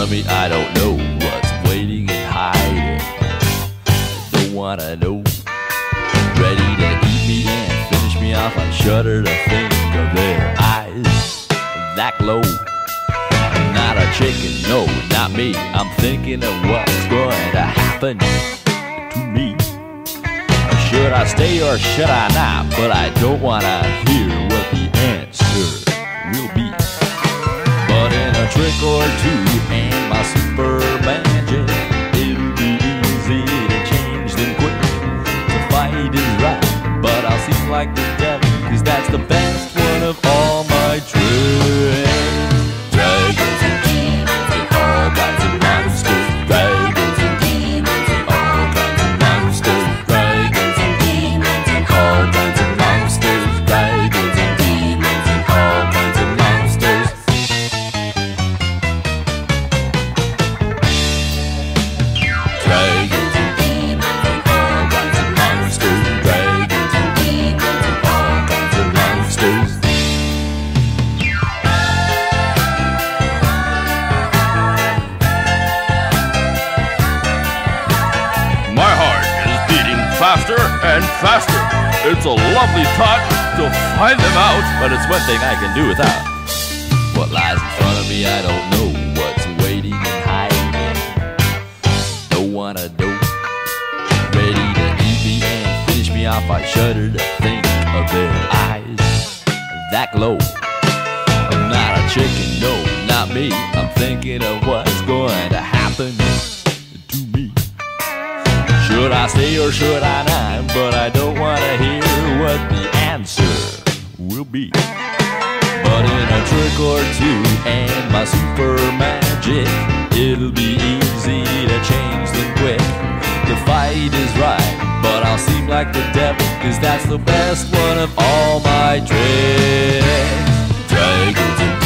of me, I don't know what's waiting and hiding. I Don't wanna know. Ready to eat me and finish me off. I shudder to think of their eyes that glow. Not a chicken, no, not me. I'm thinking of what's going to happen to me. Should I stay or should I not? But I don't wanna hear what the answer will be. Right, but I'll seem like the devil, cause that's the best one of all faster and faster. It's a lovely thought to find them out. But it's one thing I can do without. What lies in front of me, I don't know. What's waiting and hiding? Don't wanna know. Ready to eat me and finish me off. I shudder to think of their eyes that glow. I'm not a chicken, no, not me. I'm thinking of what's going to happen. Should I stay or should I not? But I don't wanna hear what the answer will be. But in a trick or two and my super magic, it'll be easy to change them quick. The fight is right, but I'll seem like the devil, cause that's the best one of all my tricks. Dragons